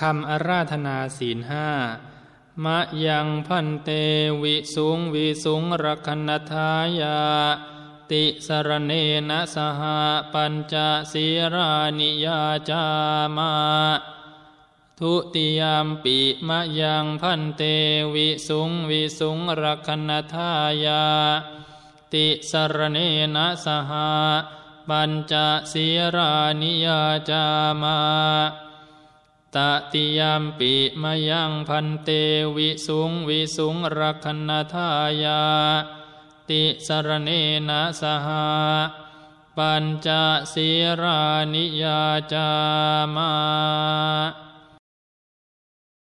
คำอาราธนาศีลห้ามะยังพันเตวิสุงวิสุงรักนทายา ติสรเนนะสหปัญจศีรานิยาจามาทุติยามปิมะยังพันเตวิสุงวิสุงรักนทายา ติสรเนนะสหปัญจศีรานิยาจามา ตติยามปิมายังพันเตวิสุงวิสุงรักขณทายา ติสรเนนะสหาปัญจศีรานิยาจามา